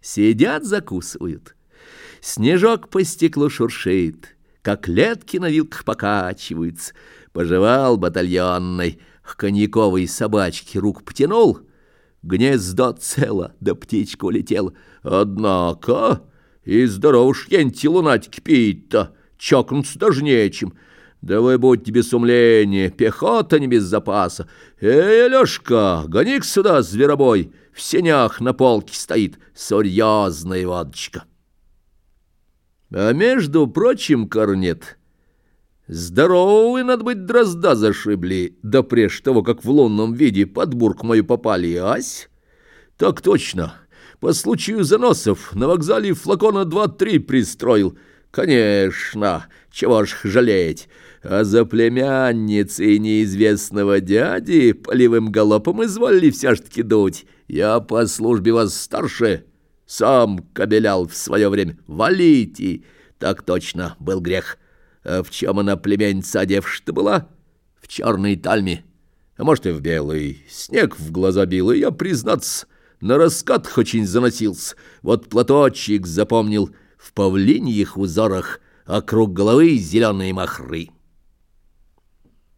Сидят, закусывают. Снежок по стеклу шуршит, как летки на вилках покачиваются. Пожевал батальонный, к коньяковой собачке рук потянул. Гнездо цело, да птичка улетела. Однако и здорово ж янти лунатики пить-то, чокнуться даже нечем. Давай будь тебе сумление, пехота не без запаса. Эй, Алешка, гони сюда, зверобой, в сенях на полке стоит серьезная водочка. А между прочим, корнет, здоровый, надо быть, дрозда зашибли, да прежде того, как в лунном виде под бурк мою попали, ась? Так точно, по случаю заносов на вокзале флакона два-три пристроил. Конечно, чего ж жалеть, а за племянницей неизвестного дяди полевым галопом изволили все ж таки дуть. Я по службе вас старше, сам кабелял в свое время. Валите! Так точно, был грех. А в чем она, племянница, одевшая-то была? В черной тальме. А может, и в белый. Снег в глаза бил, и я, признаться, на раскатах очень заносился. Вот платочек запомнил в павлиньих узорах, а круг головы зеленые махры.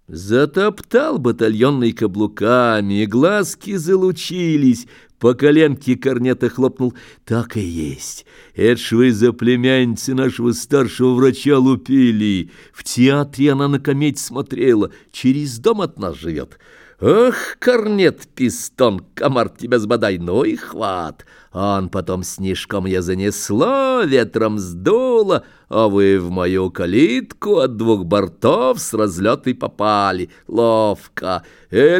Затоптал батальонный каблуками, глазки залучились, по коленке корнета хлопнул. Так и есть. Это ж вы за племянницы нашего старшего врача лупили. В театре она на комедь смотрела. Через дом от нас живет. Ах, корнет, пистон, комар тебя сбодай, ну и хват. Он потом снежком я занесло, ветром сдуло, а вы в мою калитку от двух бортов с разлетой попали. Ловко. Э,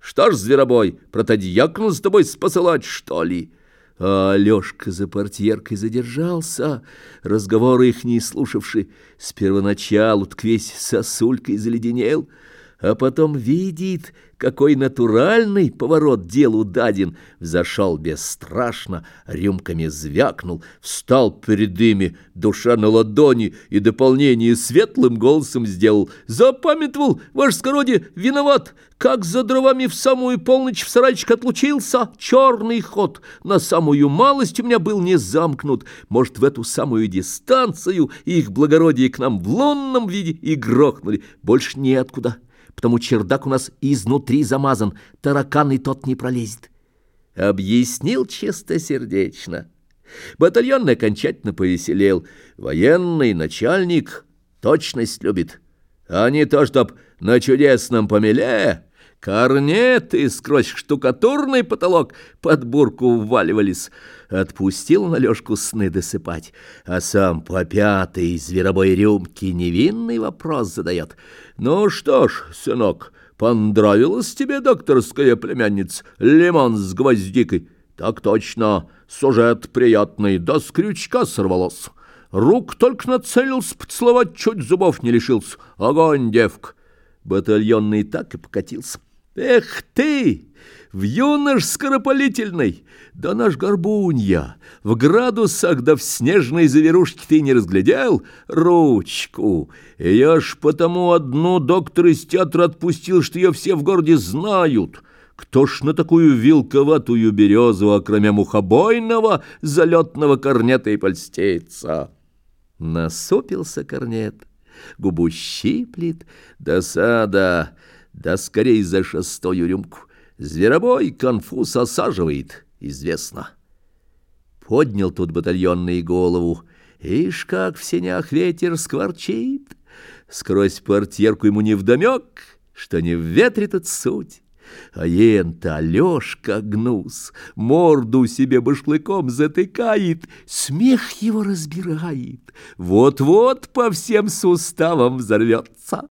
что ж, зверобой, протодьякну с тобой спосылать, что ли?» А Алешка за портьеркой задержался, разговоры их не слушавший, с первоначалу весь сосулькой заледенел — а потом видит, какой натуральный поворот делу даден, взошел бесстрашно, рюмками звякнул, встал перед ими, душа на ладони, и дополнение светлым голосом сделал. Запамятовал, ваш скородие, виноват, как за дровами в самую полночь в сарайчик отлучился, черный ход, на самую малость у меня был не замкнут, может, в эту самую дистанцию их благородие к нам в лунном виде и грохнули, больше неоткуда потому чердак у нас изнутри замазан, таракан и тот не пролезет. Объяснил чистосердечно. Батальонный окончательно повеселел. Военный начальник точность любит, а не то, чтоб на чудесном помеле Корнеты сквозь штукатурный потолок под бурку вваливались. Отпустил он Алешку сны досыпать, а сам по пятой зверобой рюмки невинный вопрос задает. «Ну что ж, сынок, понравилась тебе докторская племянница, лимон с гвоздикой?» «Так точно, сюжет приятный, до с крючка сорвалось. Рук только нацелился, поцеловать чуть зубов не лишился. Огонь, девка!» Батальонный так и покатился. Эх ты, в юнош скоропалительной, да наш горбунья, в градусах да в снежной заверушке ты не разглядел ручку. Я ж потому одну доктор из театра отпустил, что ее все в городе знают. Кто ж на такую вилковатую березу, окромя мухобойного, залетного корнета и польстеется? Насупился корнет, губу щиплет, досада — да скорей за шестую рюмку. Зверобой конфуз осаживает, известно. Поднял тут батальонный голову. Ишь, как в сенях ветер скворчит. Сквозь портьерку ему невдомек, что не в ветре тут суть. А ента Алешка гнус, морду себе башлыком затыкает, смех его разбирает, вот-вот по всем суставам взорвется.